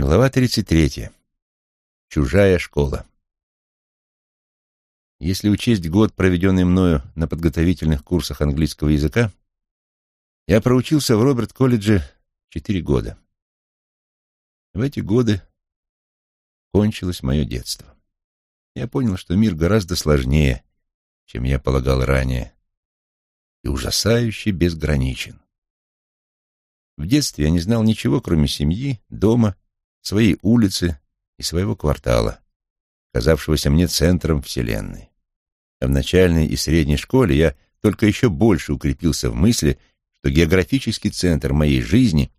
Глава 33. Чужая школа. Если учесть год, проведенный мною на подготовительных курсах английского языка, я проучился в Роберт-колледже четыре года. В эти годы кончилось мое детство. Я понял, что мир гораздо сложнее, чем я полагал ранее, и ужасающе безграничен. В детстве я не знал ничего, кроме семьи, дома своей улицы и своего квартала, казавшегося мне центром Вселенной. А в начальной и средней школе я только еще больше укрепился в мысли, что географический центр моей жизни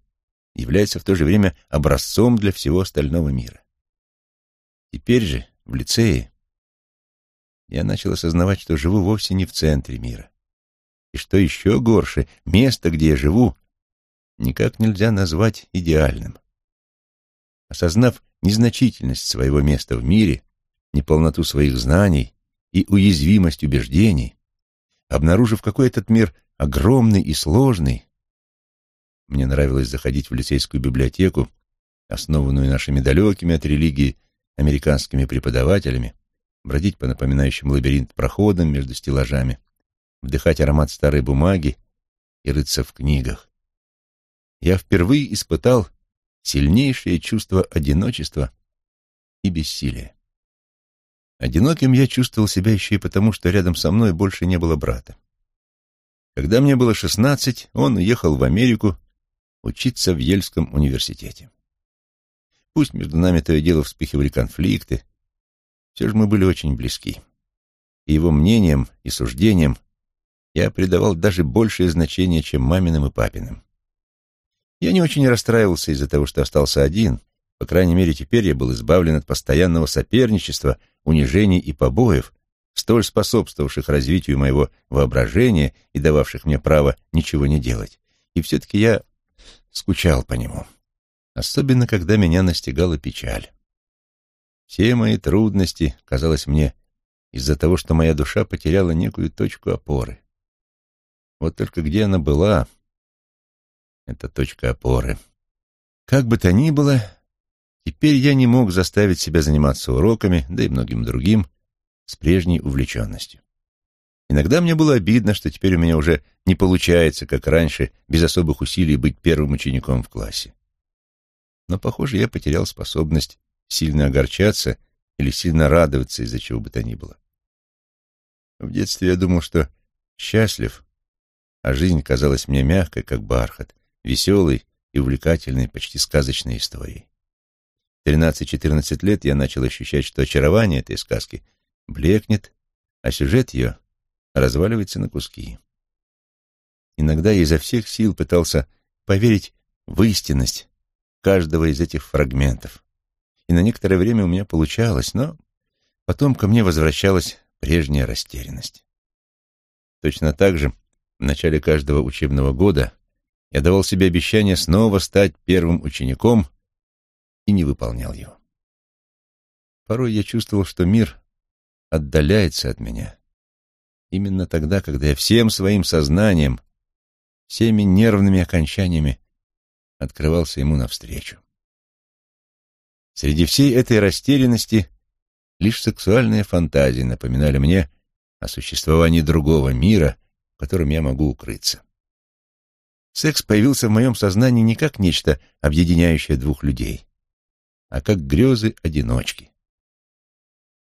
является в то же время образцом для всего остального мира. Теперь же, в лицее, я начал осознавать, что живу вовсе не в центре мира. И что еще горше, место, где я живу, никак нельзя назвать идеальным. Осознав незначительность своего места в мире, неполноту своих знаний и уязвимость убеждений, обнаружив, какой этот мир огромный и сложный, мне нравилось заходить в лицейскую библиотеку, основанную нашими далекими от религии американскими преподавателями, бродить по напоминающим лабиринт проходам между стеллажами, вдыхать аромат старой бумаги и рыться в книгах. Я впервые испытал сильнейшее чувство одиночества и бессилия. Одиноким я чувствовал себя еще и потому, что рядом со мной больше не было брата. Когда мне было шестнадцать, он уехал в Америку учиться в Ельском университете. Пусть между нами то и дело вспыхивали конфликты, все же мы были очень близки. И его мнением и суждением я придавал даже большее значение, чем маминым и папиным. Я не очень расстраивался из-за того, что остался один. По крайней мере, теперь я был избавлен от постоянного соперничества, унижений и побоев, столь способствовавших развитию моего воображения и дававших мне право ничего не делать. И все-таки я скучал по нему, особенно когда меня настигала печаль. Все мои трудности, казалось мне, из-за того, что моя душа потеряла некую точку опоры. Вот только где она была, это точка опоры. Как бы то ни было, теперь я не мог заставить себя заниматься уроками, да и многим другим, с прежней увлеченностью. Иногда мне было обидно, что теперь у меня уже не получается, как раньше, без особых усилий быть первым учеником в классе. Но, похоже, я потерял способность сильно огорчаться или сильно радоваться из-за чего бы то ни было. В детстве я думал, что счастлив, а жизнь казалась мне мягкой, как бархат, веселой и увлекательной, почти сказочной историей. В 13-14 лет я начал ощущать, что очарование этой сказки блекнет, а сюжет ее разваливается на куски. Иногда я изо всех сил пытался поверить в истинность каждого из этих фрагментов. И на некоторое время у меня получалось, но потом ко мне возвращалась прежняя растерянность. Точно так же в начале каждого учебного года я давал себе обещание снова стать первым учеником и не выполнял его. Порой я чувствовал, что мир отдаляется от меня. Именно тогда, когда я всем своим сознанием, всеми нервными окончаниями открывался ему навстречу. Среди всей этой растерянности лишь сексуальные фантазии напоминали мне о существовании другого мира, в котором я могу укрыться. Секс появился в моем сознании не как нечто, объединяющее двух людей, а как грезы одиночки.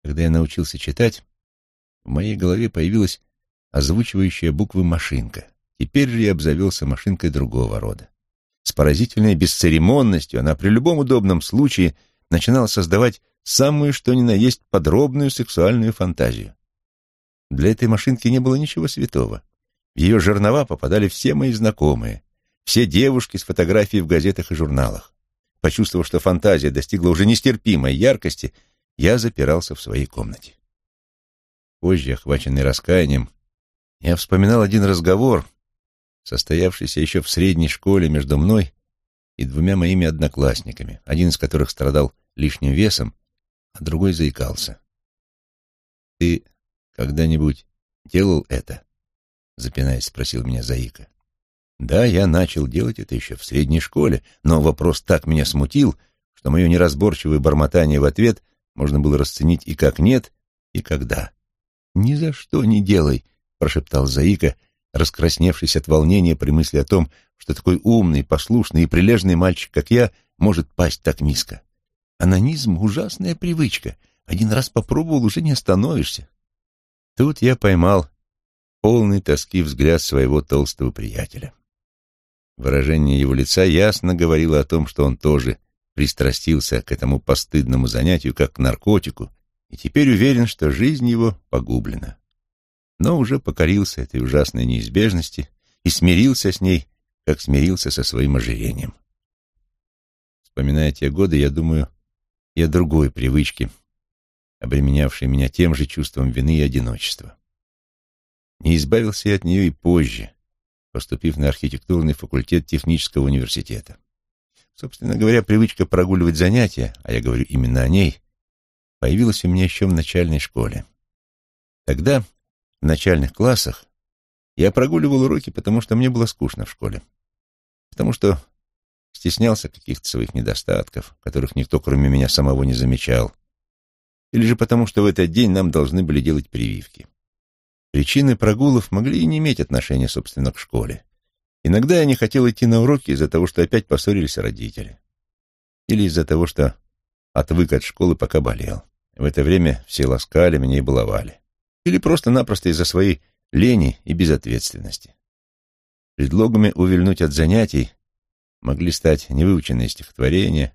Когда я научился читать, в моей голове появилась озвучивающая буквы машинка. Теперь же я обзавелся машинкой другого рода. С поразительной бесцеремонностью она при любом удобном случае начинала создавать самую что ни на есть подробную сексуальную фантазию. Для этой машинки не было ничего святого. В ее жернова попадали все мои знакомые, все девушки с фотографией в газетах и журналах. Почувствовав, что фантазия достигла уже нестерпимой яркости, я запирался в своей комнате. Позже, охваченный раскаянием, я вспоминал один разговор, состоявшийся еще в средней школе между мной и двумя моими одноклассниками, один из которых страдал лишним весом, а другой заикался. «Ты когда-нибудь делал это?» Запинаясь, спросил меня Заика. Да, я начал делать это еще в средней школе, но вопрос так меня смутил, что мое неразборчивое бормотание в ответ можно было расценить и как «нет», и как «да». «Ни за что не делай», — прошептал Заика, раскрасневшись от волнения при мысли о том, что такой умный, послушный и прилежный мальчик, как я, может пасть так низко. Анонизм — ужасная привычка. Один раз попробовал, уже не остановишься. Тут я поймал полный тоски взгляд своего толстого приятеля. Выражение его лица ясно говорило о том, что он тоже пристрастился к этому постыдному занятию, как к наркотику, и теперь уверен, что жизнь его погублена. Но уже покорился этой ужасной неизбежности и смирился с ней, как смирился со своим ожирением. Вспоминая те годы, я думаю и о другой привычке, обременявшей меня тем же чувством вины и одиночества. Не избавился я от нее и позже, поступив на архитектурный факультет технического университета. Собственно говоря, привычка прогуливать занятия, а я говорю именно о ней, появилась у меня еще в начальной школе. Тогда, в начальных классах, я прогуливал уроки, потому что мне было скучно в школе, потому что стеснялся каких-то своих недостатков, которых никто, кроме меня самого, не замечал, или же потому что в этот день нам должны были делать прививки. Причины прогулов могли и не иметь отношения, собственно, к школе. Иногда я не хотел идти на уроки из-за того, что опять поссорились родители. Или из-за того, что отвык от школы, пока болел. В это время все ласкали меня и баловали. Или просто-напросто из-за своей лени и безответственности. Предлогами увильнуть от занятий могли стать невыученные стихотворения,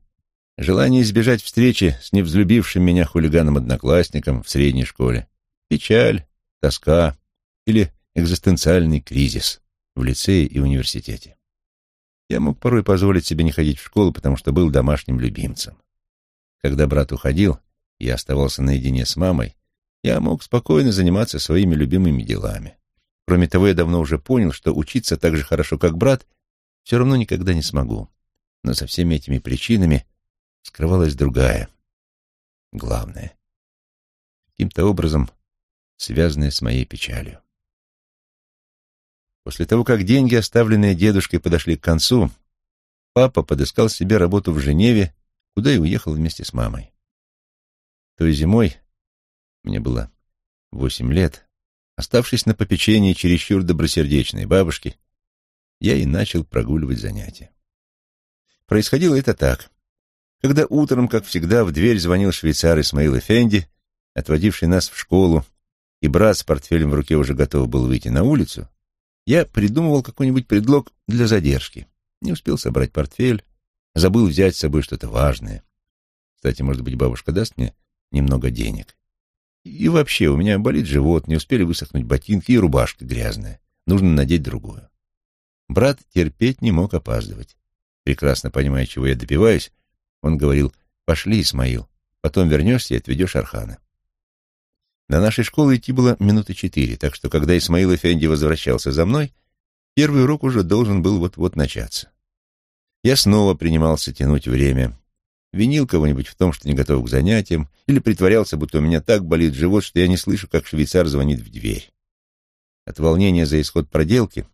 желание избежать встречи с невзлюбившим меня хулиганом-одноклассником в средней школе, печаль, тоска или экзистенциальный кризис в лицее и университете. Я мог порой позволить себе не ходить в школу, потому что был домашним любимцем. Когда брат уходил, я оставался наедине с мамой, я мог спокойно заниматься своими любимыми делами. Кроме того, я давно уже понял, что учиться так же хорошо, как брат, все равно никогда не смогу. Но со всеми этими причинами скрывалась другая, главная. Каким-то образом связанная с моей печалью. После того, как деньги, оставленные дедушкой, подошли к концу, папа подыскал себе работу в Женеве, куда и уехал вместе с мамой. Той зимой, мне было восемь лет, оставшись на попечении чересчур добросердечной бабушки, я и начал прогуливать занятия. Происходило это так. Когда утром, как всегда, в дверь звонил швейцар Исмаил Эфенди, отводивший нас в школу, и брат с портфелем в руке уже готов был выйти на улицу, я придумывал какой-нибудь предлог для задержки. Не успел собрать портфель, забыл взять с собой что-то важное. Кстати, может быть, бабушка даст мне немного денег. И вообще, у меня болит живот, не успели высохнуть ботинки и рубашка грязная. Нужно надеть другую. Брат терпеть не мог опаздывать. Прекрасно понимая, чего я добиваюсь, он говорил, «Пошли, Исмаил, потом вернешься и отведешь Архана». До нашей школы идти было минуты четыре, так что, когда Исмаил Эфенди возвращался за мной, первый урок уже должен был вот-вот начаться. Я снова принимался тянуть время. Винил кого-нибудь в том, что не готов к занятиям, или притворялся, будто у меня так болит живот, что я не слышу, как швейцар звонит в дверь. От волнения за исход проделки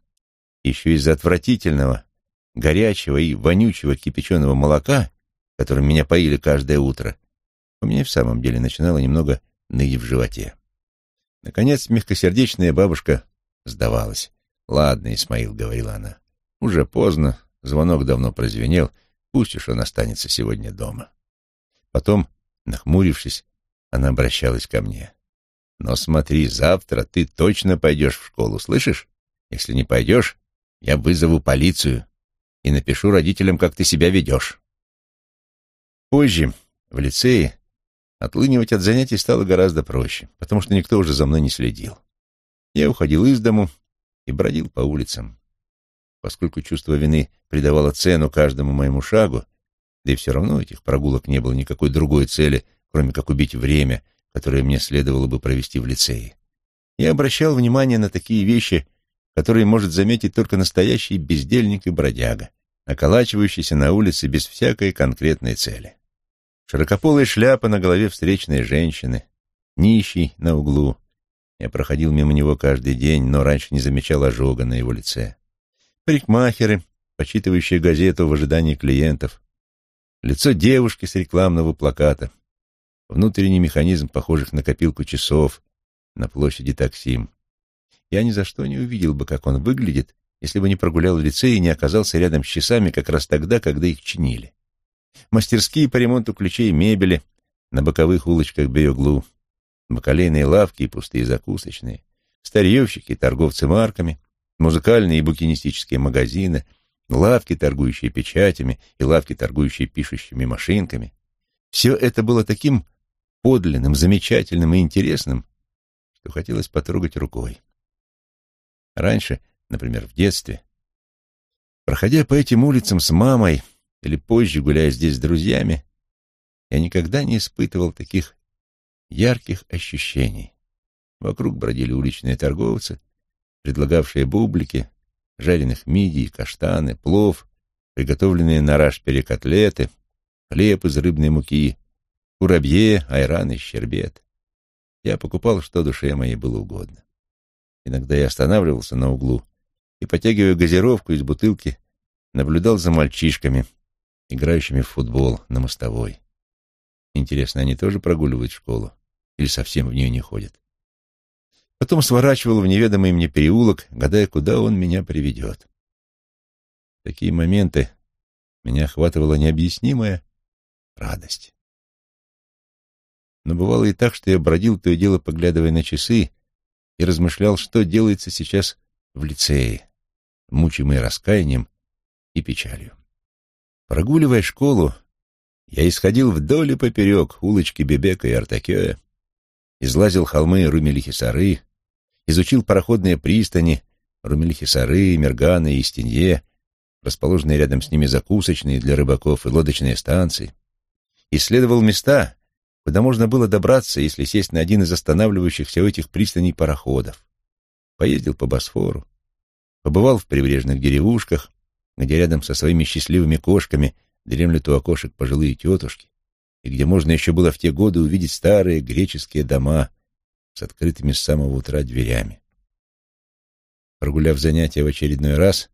еще из-за отвратительного, горячего и вонючего кипяченого молока, которым меня поили каждое утро, у меня в самом деле начинало немного ныть в животе. Наконец, мягкосердечная бабушка сдавалась. «Ладно, Исмаил», — говорила она, — «уже поздно, звонок давно прозвенел, пусть уж он останется сегодня дома». Потом, нахмурившись, она обращалась ко мне. «Но смотри, завтра ты точно пойдешь в школу, слышишь? Если не пойдешь, я вызову полицию и напишу родителям, как ты себя ведешь. Позже, в лицее, отлынивать от занятий стало гораздо проще, потому что никто уже за мной не следил. Я уходил из дому и бродил по улицам. Поскольку чувство вины придавало цену каждому моему шагу, да и все равно этих прогулок не было никакой другой цели, кроме как убить время, которое мне следовало бы провести в лицее. Я обращал внимание на такие вещи, которые может заметить только настоящий бездельник и бродяга, околачивающийся на улице без всякой конкретной цели. Широкополая шляпа на голове встречной женщины, нищий на углу. Я проходил мимо него каждый день, но раньше не замечал ожога на его лице. Парикмахеры, почитывающие газету в ожидании клиентов. лицо девушки с рекламного плаката, внутренний механизм, похожих на копилку часов на площади Таксим. Я ни за что не увидел бы, как он выглядит, если бы не прогулял в лице и не оказался рядом с часами как раз тогда, когда их чинили. Мастерские по ремонту ключей и мебели на боковых улочках Беоглу, бакалейные лавки и пустые закусочные, старьевщики и торговцы марками, музыкальные и букинистические магазины, лавки, торгующие печатями, и лавки, торгующие пишущими машинками. Все это было таким подлинным, замечательным и интересным, что хотелось потрогать рукой. Раньше, например, в детстве, проходя по этим улицам с мамой или позже гуляя здесь с друзьями, я никогда не испытывал таких ярких ощущений. Вокруг бродили уличные торговцы, предлагавшие бублики, жареных мидий, каштаны, плов, приготовленные на рашпере котлеты, хлеб из рыбной муки, курабье, айран и щербет. Я покупал, что душе моей было угодно. Иногда я останавливался на углу и, потягивая газировку из бутылки, наблюдал за мальчишками, играющими в футбол на мостовой. Интересно, они тоже прогуливают школу или совсем в нее не ходят? Потом сворачивал в неведомый мне переулок, гадая, куда он меня приведет. В такие моменты меня охватывала необъяснимая радость. Но бывало и так, что я бродил то и дело, поглядывая на часы, и размышлял, что делается сейчас в лицее, мучимый раскаянием и печалью. Прогуливая школу, я исходил вдоль и поперек улочки Бебека и Артакея, излазил холмы Румелихи-Сары, изучил пароходные пристани Румелихи-Сары, Мерганы и Истинье, расположенные рядом с ними закусочные для рыбаков и лодочные станции, исследовал места, куда можно было добраться, если сесть на один из останавливающихся у этих пристаней пароходов. Поездил по Босфору, побывал в прибрежных деревушках, где рядом со своими счастливыми кошками дремлют у окошек пожилые тетушки, и где можно еще было в те годы увидеть старые греческие дома с открытыми с самого утра дверями. Прогуляв занятия в очередной раз,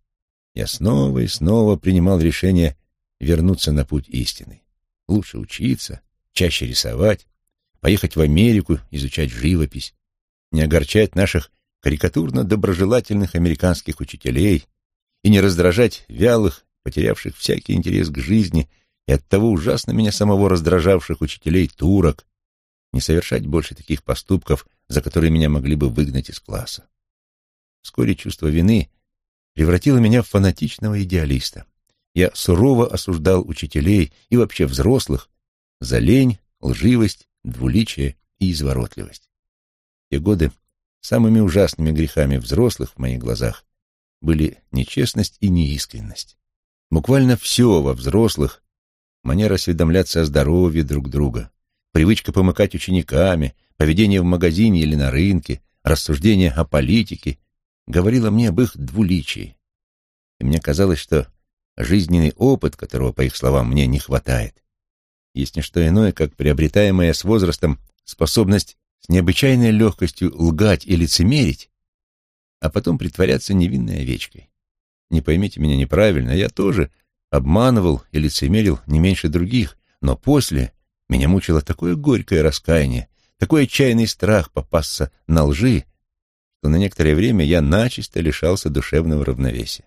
я снова и снова принимал решение вернуться на путь истины. Лучше учиться, чаще рисовать, поехать в Америку, изучать живопись, не огорчать наших карикатурно-доброжелательных американских учителей и не раздражать вялых, потерявших всякий интерес к жизни и оттого ужасно меня самого раздражавших учителей турок, не совершать больше таких поступков, за которые меня могли бы выгнать из класса. Вскоре чувство вины превратило меня в фанатичного идеалиста. Я сурово осуждал учителей и вообще взрослых за лень, лживость, двуличие и изворотливость. Те годы самыми ужасными грехами взрослых в моих глазах были нечестность и неискренность. Буквально все во взрослых — манера осведомляться о здоровье друг друга, привычка помыкать учениками, поведение в магазине или на рынке, рассуждение о политике — говорило мне об их двуличии. И мне казалось, что жизненный опыт, которого, по их словам, мне не хватает, есть не что иное, как приобретаемая с возрастом способность с необычайной легкостью лгать и лицемерить, а потом притворяться невинной овечкой. Не поймите меня неправильно, я тоже обманывал и лицемерил не меньше других, но после меня мучило такое горькое раскаяние, такой отчаянный страх попасться на лжи, что на некоторое время я начисто лишался душевного равновесия.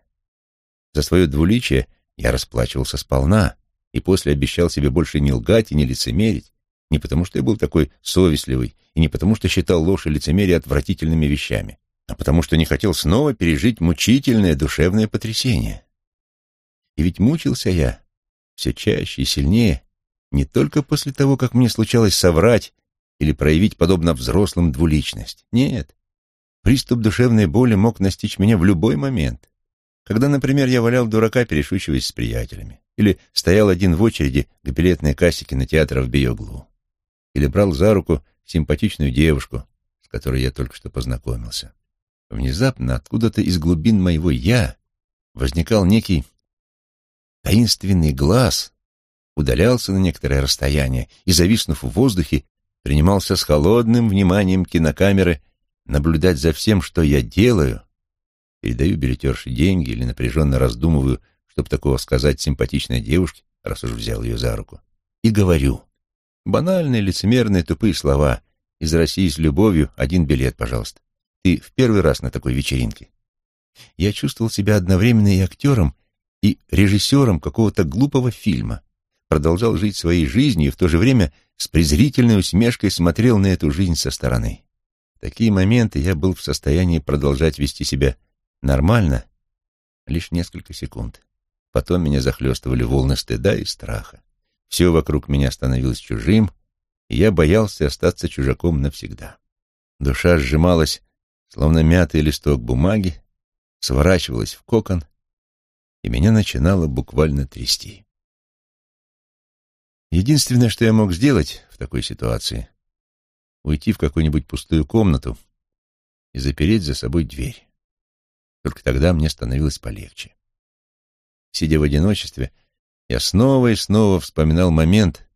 За свое двуличие я расплачивался сполна и после обещал себе больше не лгать и не лицемерить, не потому что я был такой совестливый и не потому что считал ложь и лицемерие отвратительными вещами, а потому что не хотел снова пережить мучительное душевное потрясение. И ведь мучился я все чаще и сильнее не только после того, как мне случалось соврать или проявить, подобно взрослым, двуличность. Нет, приступ душевной боли мог настичь меня в любой момент. Когда, например, я валял дурака, перешучиваясь с приятелями, или стоял один в очереди к билетной кассе кинотеатра в Биоглу, или брал за руку симпатичную девушку, с которой я только что познакомился. Внезапно откуда-то из глубин моего «я» возникал некий таинственный глаз, удалялся на некоторое расстояние и, зависнув в воздухе, принимался с холодным вниманием кинокамеры наблюдать за всем, что я делаю, передаю билетерше деньги или напряженно раздумываю, чтобы такого сказать симпатичной девушке, раз уж взял ее за руку, и говорю. Банальные, лицемерные, тупые слова. Из России с любовью один билет, пожалуйста. Ты в первый раз на такой вечеринке. Я чувствовал себя одновременно и актером, и режиссером какого-то глупого фильма. Продолжал жить своей жизнью и в то же время с презрительной усмешкой смотрел на эту жизнь со стороны. В такие моменты я был в состоянии продолжать вести себя нормально лишь несколько секунд. Потом меня захлестывали волны стыда и страха. Все вокруг меня становилось чужим, и я боялся остаться чужаком навсегда. Душа сжималась, словно мятый листок бумаги, сворачивалась в кокон, и меня начинало буквально трясти. Единственное, что я мог сделать в такой ситуации, уйти в какую-нибудь пустую комнату и запереть за собой дверь. Только тогда мне становилось полегче. Сидя в одиночестве, я снова и снова вспоминал момент,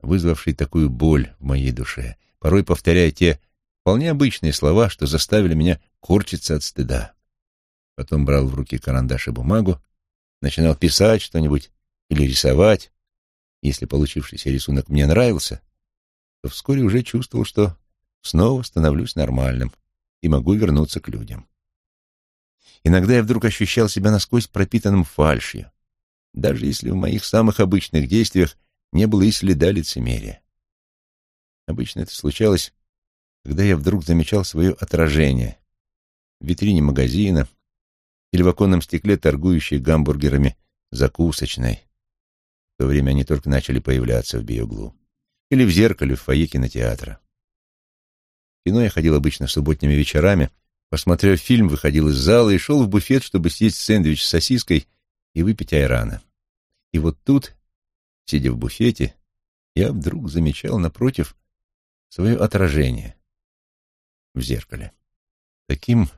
вызвавший такую боль в моей душе, порой повторяя те вполне обычные слова, что заставили меня корчиться от стыда. Потом брал в руки карандаш и бумагу, начинал писать что-нибудь или рисовать. Если получившийся рисунок мне нравился, то вскоре уже чувствовал, что снова становлюсь нормальным и могу вернуться к людям. Иногда я вдруг ощущал себя насквозь пропитанным фальшью, даже если в моих самых обычных действиях не было и следа лицемерия. Обычно это случалось, когда я вдруг замечал свое отражение в витрине магазина или в оконном стекле, торгующей гамбургерами закусочной. В то время они только начали появляться в биоглу. Или в зеркале в фойе кинотеатра. В кино я ходил обычно субботними вечерами, посмотрев фильм, выходил из зала и шел в буфет, чтобы съесть сэндвич с сосиской и выпить айрана. И вот тут, сидя в буфете, я вдруг замечал напротив свое отражение в зеркале. Таким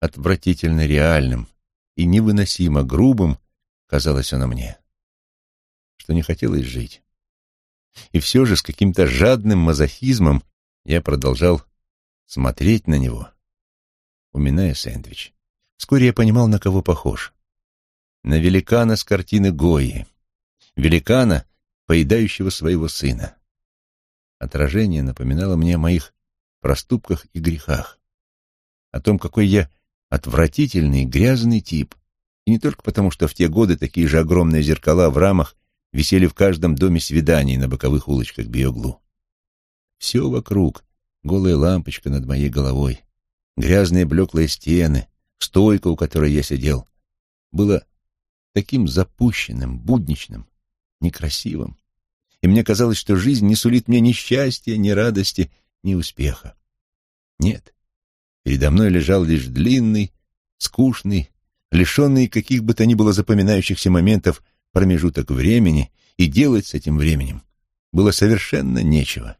отвратительно реальным и невыносимо грубым казалось оно мне, что не хотелось жить. И все же с каким-то жадным мазохизмом я продолжал смотреть на него, уминая сэндвич. Вскоре я понимал, на кого похож на великана с картины Гои, великана, поедающего своего сына. Отражение напоминало мне о моих проступках и грехах, о том, какой я отвратительный, грязный тип, и не только потому, что в те годы такие же огромные зеркала в рамах висели в каждом доме свиданий на боковых улочках Биоглу. Все вокруг, голая лампочка над моей головой, грязные блеклые стены, стойка, у которой я сидел, было таким запущенным, будничным, некрасивым. И мне казалось, что жизнь не сулит мне ни счастья, ни радости, ни успеха. Нет, передо мной лежал лишь длинный, скучный, лишенный каких бы то ни было запоминающихся моментов промежуток времени, и делать с этим временем было совершенно нечего,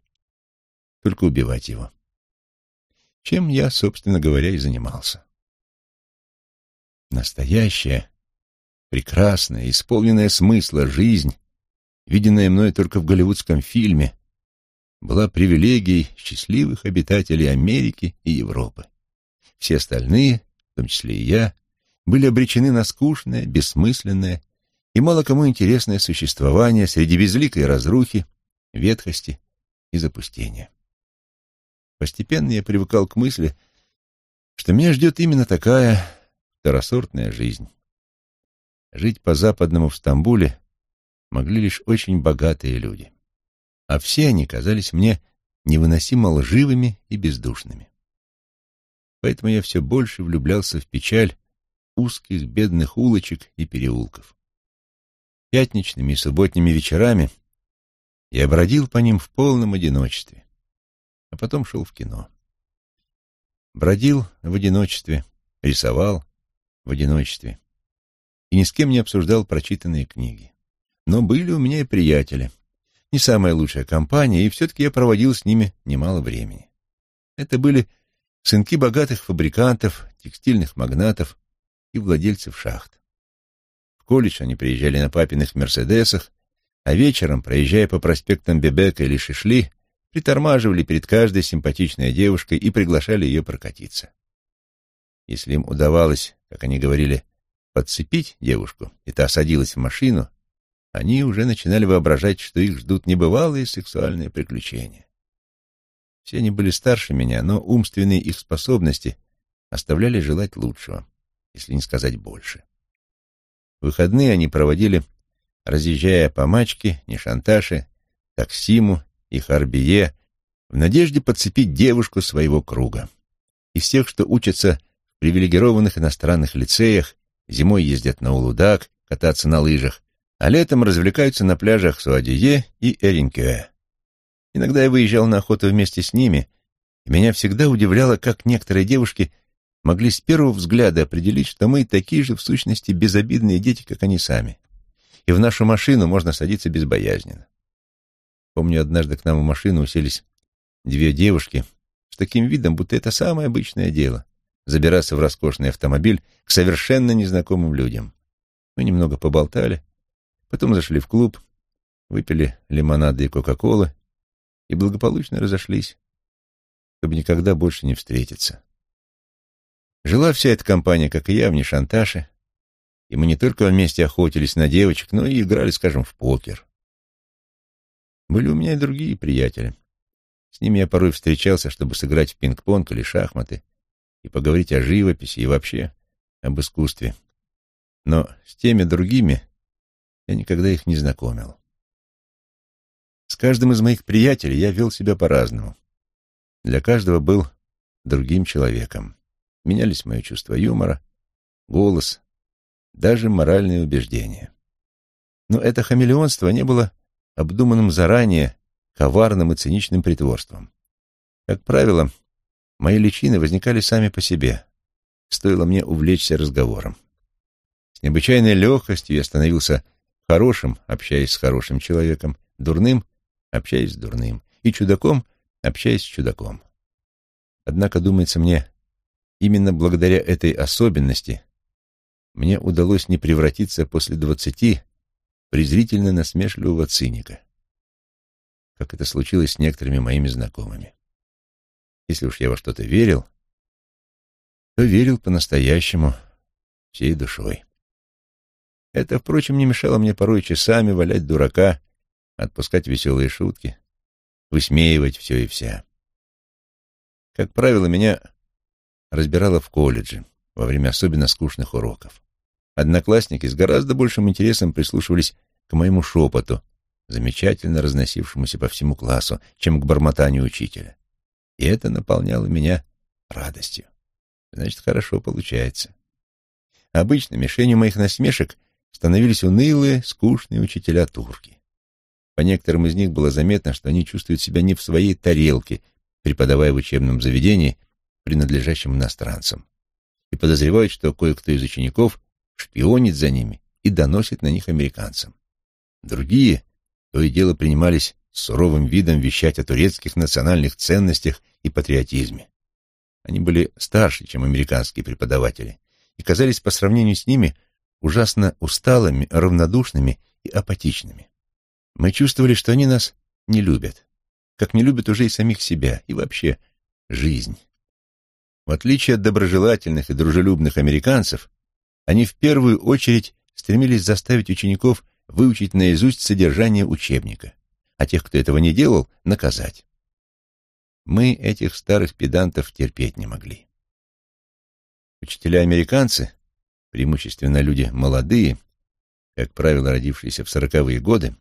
только убивать его. Чем я, собственно говоря, и занимался. Настоящее, прекрасная, исполненная смысла жизнь, виденная мной только в голливудском фильме, была привилегией счастливых обитателей Америки и Европы. Все остальные, в том числе и я, были обречены на скучное, бессмысленное и мало кому интересное существование среди безликой разрухи, ветхости и запустения. Постепенно я привыкал к мысли, что меня ждет именно такая второсортная жизнь. Жить по-западному в Стамбуле могли лишь очень богатые люди. А все они казались мне невыносимо лживыми и бездушными. Поэтому я все больше влюблялся в печаль узких бедных улочек и переулков. Пятничными и субботними вечерами я бродил по ним в полном одиночестве, а потом шел в кино. Бродил в одиночестве, рисовал в одиночестве и ни с кем не обсуждал прочитанные книги. Но были у меня и приятели. Не самая лучшая компания, и все-таки я проводил с ними немало времени. Это были сынки богатых фабрикантов, текстильных магнатов и владельцев шахт. В колледж они приезжали на папиных «Мерседесах», а вечером, проезжая по проспектам Бебека или Шишли, притормаживали перед каждой симпатичной девушкой и приглашали ее прокатиться. Если им удавалось, как они говорили, подцепить девушку, и та садилась в машину, они уже начинали воображать, что их ждут небывалые сексуальные приключения. Все они были старше меня, но умственные их способности оставляли желать лучшего, если не сказать больше. Выходные они проводили, разъезжая по Мачке, Нешанташе, Таксиму и Харбие, в надежде подцепить девушку своего круга. Из тех, что учатся в привилегированных иностранных лицеях, зимой ездят на Улудак, кататься на лыжах, а летом развлекаются на пляжах Суадие и Эринкюэ. Иногда я выезжал на охоту вместе с ними, и меня всегда удивляло, как некоторые девушки могли с первого взгляда определить, что мы такие же в сущности безобидные дети, как они сами. И в нашу машину можно садиться безбоязненно. Помню, однажды к нам в машину уселись две девушки с таким видом, будто это самое обычное дело — забираться в роскошный автомобиль к совершенно незнакомым людям. Мы немного поболтали, потом зашли в клуб, выпили лимонады и кока-колы и благополучно разошлись, чтобы никогда больше не встретиться. Жила вся эта компания, как и я, в Нишанташе, и мы не только вместе охотились на девочек, но и играли, скажем, в покер. Были у меня и другие приятели. С ними я порой встречался, чтобы сыграть в пинг-понг или шахматы и поговорить о живописи и вообще об искусстве. Но с теми другими я никогда их не знакомил. С каждым из моих приятелей я вел себя по-разному. Для каждого был другим человеком. Менялись мои чувства юмора, голос, даже моральные убеждения. Но это хамелеонство не было обдуманным заранее, коварным и циничным притворством. Как правило, мои личины возникали сами по себе, стоило мне увлечься разговором. С необычайной легкостью я становился хорошим, общаясь с хорошим человеком, дурным, общаясь с дурным, и чудаком, общаясь с чудаком. Однако, думается мне, именно благодаря этой особенности мне удалось не превратиться после двадцати презрительно насмешливого циника, как это случилось с некоторыми моими знакомыми. Если уж я во что-то верил, то верил по-настоящему всей душой. Это, впрочем, не мешало мне порой часами валять дурака, отпускать веселые шутки, высмеивать все и вся. Как правило, меня разбирало в колледже во время особенно скучных уроков. Одноклассники с гораздо большим интересом прислушивались к моему шепоту, замечательно разносившемуся по всему классу, чем к бормотанию учителя. И это наполняло меня радостью. Значит, хорошо получается. Обычно мишенью моих насмешек становились унылые, скучные учителя-турки. По некоторым из них было заметно, что они чувствуют себя не в своей тарелке, преподавая в учебном заведении, принадлежащем иностранцам, и подозревают, что кое-кто из учеников шпионит за ними и доносит на них американцам. Другие то и дело принимались с суровым видом вещать о турецких национальных ценностях и патриотизме. Они были старше, чем американские преподаватели, и казались по сравнению с ними ужасно усталыми, равнодушными и апатичными. Мы чувствовали, что они нас не любят, как не любят уже и самих себя, и вообще жизнь. В отличие от доброжелательных и дружелюбных американцев, они в первую очередь стремились заставить учеников выучить наизусть содержание учебника, а тех, кто этого не делал, наказать. Мы этих старых педантов терпеть не могли. Учителя-американцы преимущественно люди молодые, как правило, родившиеся в сороковые годы,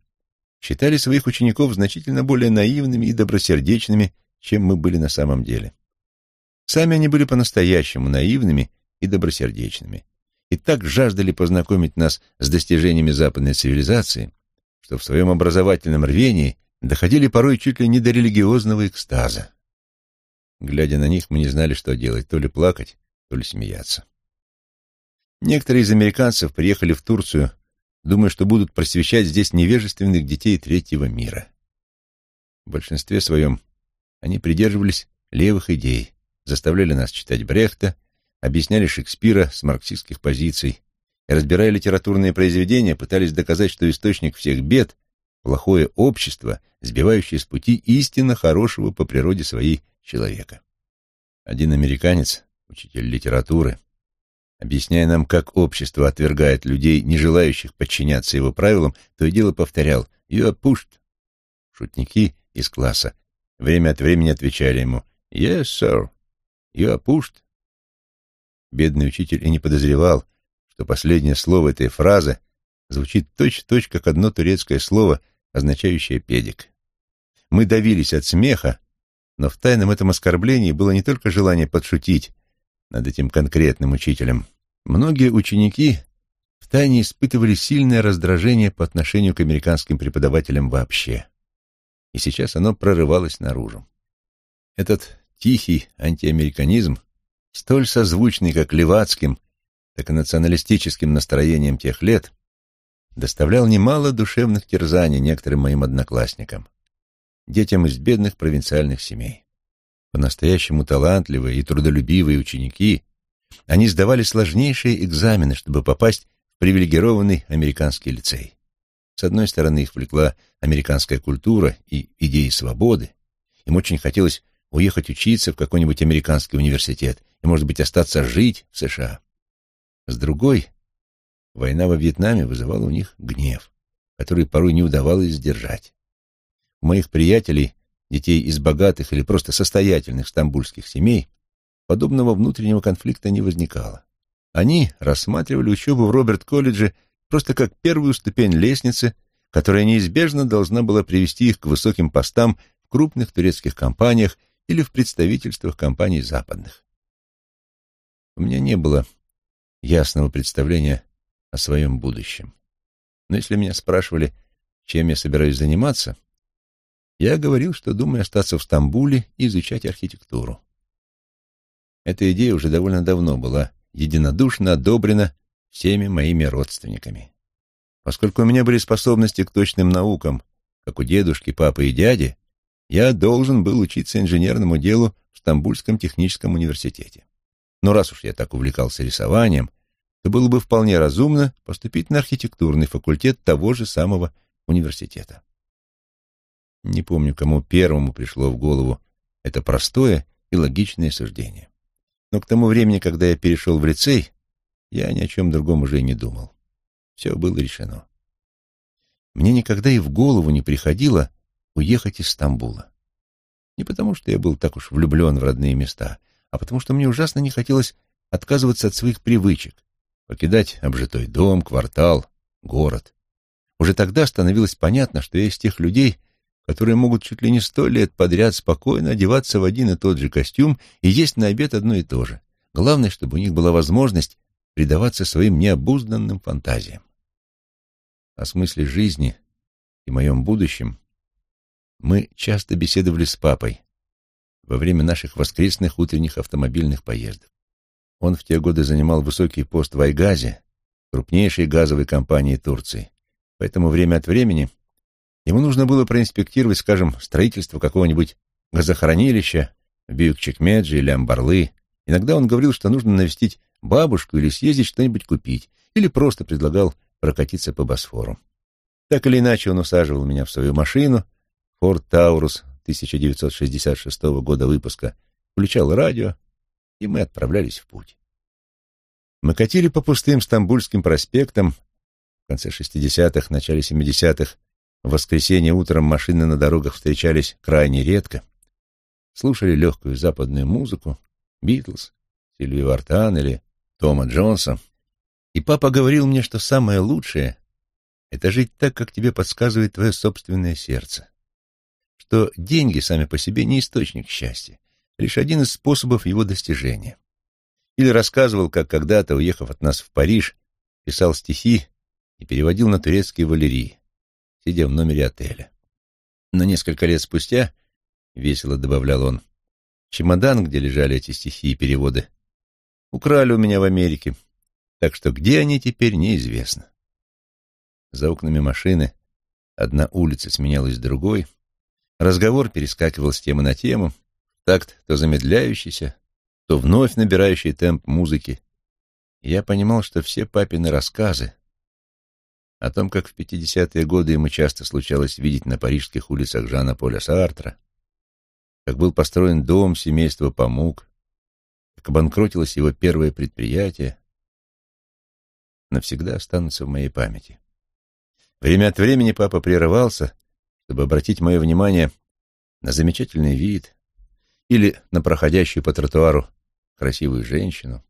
считали своих учеников значительно более наивными и добросердечными, чем мы были на самом деле. Сами они были по-настоящему наивными и добросердечными, и так жаждали познакомить нас с достижениями западной цивилизации, что в своем образовательном рвении доходили порой чуть ли не до религиозного экстаза. Глядя на них, мы не знали, что делать, то ли плакать, то ли смеяться. Некоторые из американцев приехали в Турцию, думая, что будут просвещать здесь невежественных детей третьего мира. В большинстве своем они придерживались левых идей, заставляли нас читать Брехта, объясняли Шекспира с марксистских позиций и, разбирая литературные произведения, пытались доказать, что источник всех бед — плохое общество, сбивающее с пути истинно хорошего по природе своей человека. Один американец, учитель литературы, Объясняя нам, как общество отвергает людей, не желающих подчиняться его правилам, то и дело повторял «You are pushed». Шутники из класса время от времени отвечали ему «Yes, sir, you are pushed». Бедный учитель и не подозревал, что последнее слово этой фразы звучит точь-в-точь, -точь, как одно турецкое слово, означающее «педик». Мы давились от смеха, но в тайном этом оскорблении было не только желание подшутить над этим конкретным учителем. Многие ученики втайне испытывали сильное раздражение по отношению к американским преподавателям вообще. И сейчас оно прорывалось наружу. Этот тихий антиамериканизм, столь созвучный как левацким, так и националистическим настроением тех лет, доставлял немало душевных терзаний некоторым моим одноклассникам детям из бедных провинциальных семей. По-настоящему талантливые и трудолюбивые ученики, они сдавали сложнейшие экзамены, чтобы попасть в привилегированный американский лицей. С одной стороны, их влекла американская культура и идеи свободы. Им очень хотелось уехать учиться в какой-нибудь американский университет и, может быть, остаться жить в США. С другой, война во Вьетнаме вызывала у них гнев, который порой не удавалось сдержать. У моих приятелей, детей из богатых или просто состоятельных стамбульских семей, подобного внутреннего конфликта не возникало. Они рассматривали учебу в Роберт-колледже просто как первую ступень лестницы, которая неизбежно должна была привести их к высоким постам в крупных турецких компаниях или в представительствах компаний западных. У меня не было ясного представления о своем будущем. Но если меня спрашивали, чем я собираюсь заниматься, я говорил, что думаю остаться в Стамбуле и изучать архитектуру. Эта идея уже довольно давно была единодушно одобрена всеми моими родственниками. Поскольку у меня были способности к точным наукам, как у дедушки, папы и дяди, я должен был учиться инженерному делу в Стамбульском техническом университете. Но раз уж я так увлекался рисованием, то было бы вполне разумно поступить на архитектурный факультет того же самого университета. Не помню, кому первому пришло в голову это простое и логичное суждение. Но к тому времени, когда я перешел в лицей, я ни о чем другом уже не думал. Все было решено. Мне никогда и в голову не приходило уехать из Стамбула. Не потому, что я был так уж влюблен в родные места, а потому что мне ужасно не хотелось отказываться от своих привычек, покидать обжитой дом, квартал, город. Уже тогда становилось понятно, что я из тех людей, которые могут чуть ли не сто лет подряд спокойно одеваться в один и тот же костюм и есть на обед одно и то же. Главное, чтобы у них была возможность предаваться своим необузданным фантазиям. О смысле жизни и моем будущем мы часто беседовали с папой во время наших воскресных утренних автомобильных поездок. Он в те годы занимал высокий пост в Айгазе, крупнейшей газовой компании Турции, поэтому время от времени Ему нужно было проинспектировать, скажем, строительство какого-нибудь газохранилища в Бьюкчекмедже или Амбарлы. Иногда он говорил, что нужно навестить бабушку или съездить что-нибудь купить, или просто предлагал прокатиться по Босфору. Так или иначе он усаживал меня в свою машину, Ford Taurus 1966 года выпуска, включал радио, и мы отправлялись в путь. Мы катили по пустым Стамбульским проспектам в конце 60-х, начале 70-х, в воскресенье утром машины на дорогах встречались крайне редко. Слушали легкую западную музыку, Битлз, Сильвию Вартан или Тома Джонса. И папа говорил мне, что самое лучшее — это жить так, как тебе подсказывает твое собственное сердце. Что деньги сами по себе не источник счастья, лишь один из способов его достижения. Или рассказывал, как когда-то, уехав от нас в Париж, писал стихи и переводил на турецкий валерий сидя в номере отеля. Но несколько лет спустя, весело добавлял он, чемодан, где лежали эти стихи и переводы, украли у меня в Америке, так что где они теперь, неизвестно. За окнами машины одна улица сменялась другой, разговор перескакивал с темы на тему, такт то замедляющийся, то вновь набирающий темп музыки. Я понимал, что все папины рассказы о том, как в 50-е годы ему часто случалось видеть на парижских улицах Жана Поля Сартра, как был построен дом семейства Памук, как обанкротилось его первое предприятие, навсегда останутся в моей памяти. Время от времени папа прерывался, чтобы обратить мое внимание на замечательный вид или на проходящую по тротуару красивую женщину,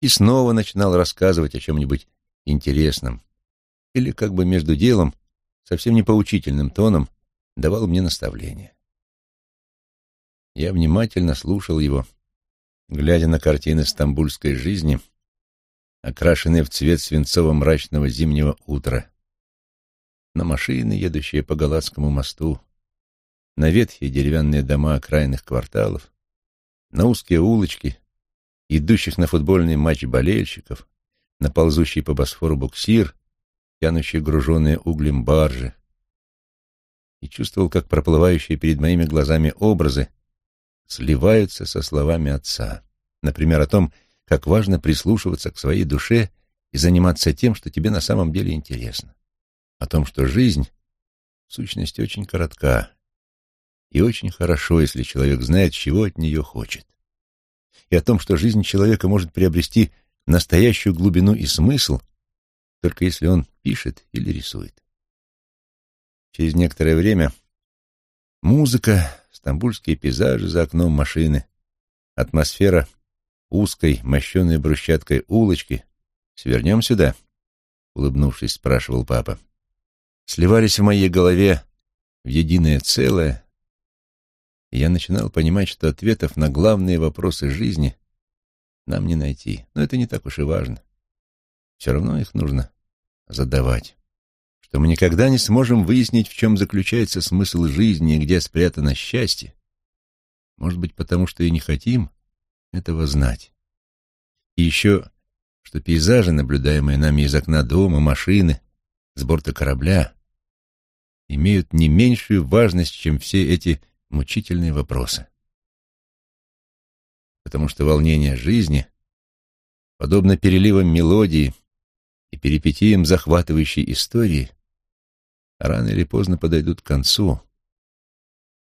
и снова начинал рассказывать о чем-нибудь интересном, или как бы между делом, совсем не поучительным тоном, давал мне наставления. Я внимательно слушал его, глядя на картины стамбульской жизни, окрашенные в цвет свинцово-мрачного зимнего утра, на машины, едущие по Галатскому мосту, на ветхие деревянные дома окраинных кварталов, на узкие улочки, идущих на футбольный матч болельщиков, на ползущий по Босфору буксир, тянущий груженные углем баржи, и чувствовал, как проплывающие перед моими глазами образы сливаются со словами отца. Например, о том, как важно прислушиваться к своей душе и заниматься тем, что тебе на самом деле интересно. О том, что жизнь, в сущности, очень коротка, и очень хорошо, если человек знает, чего от нее хочет. И о том, что жизнь человека может приобрести настоящую глубину и смысл, только если он пишет или рисует. Через некоторое время музыка, стамбульские пейзажи за окном машины, атмосфера узкой, мощенной брусчаткой улочки. «Свернем сюда?» — улыбнувшись, спрашивал папа. Сливались в моей голове в единое целое, и я начинал понимать, что ответов на главные вопросы жизни нам не найти. Но это не так уж и важно. Все равно их нужно задавать что мы никогда не сможем выяснить, в чем заключается смысл жизни и где спрятано счастье, может быть, потому что и не хотим этого знать. И еще, что пейзажи, наблюдаемые нами из окна дома, машины, с борта корабля, имеют не меньшую важность, чем все эти мучительные вопросы. Потому что волнение жизни, подобно переливам мелодии и перипетиям захватывающей истории, рано или поздно подойдут к концу,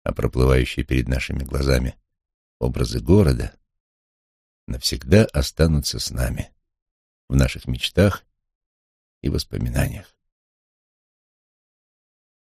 а проплывающие перед нашими глазами образы города навсегда останутся с нами в наших мечтах и воспоминаниях.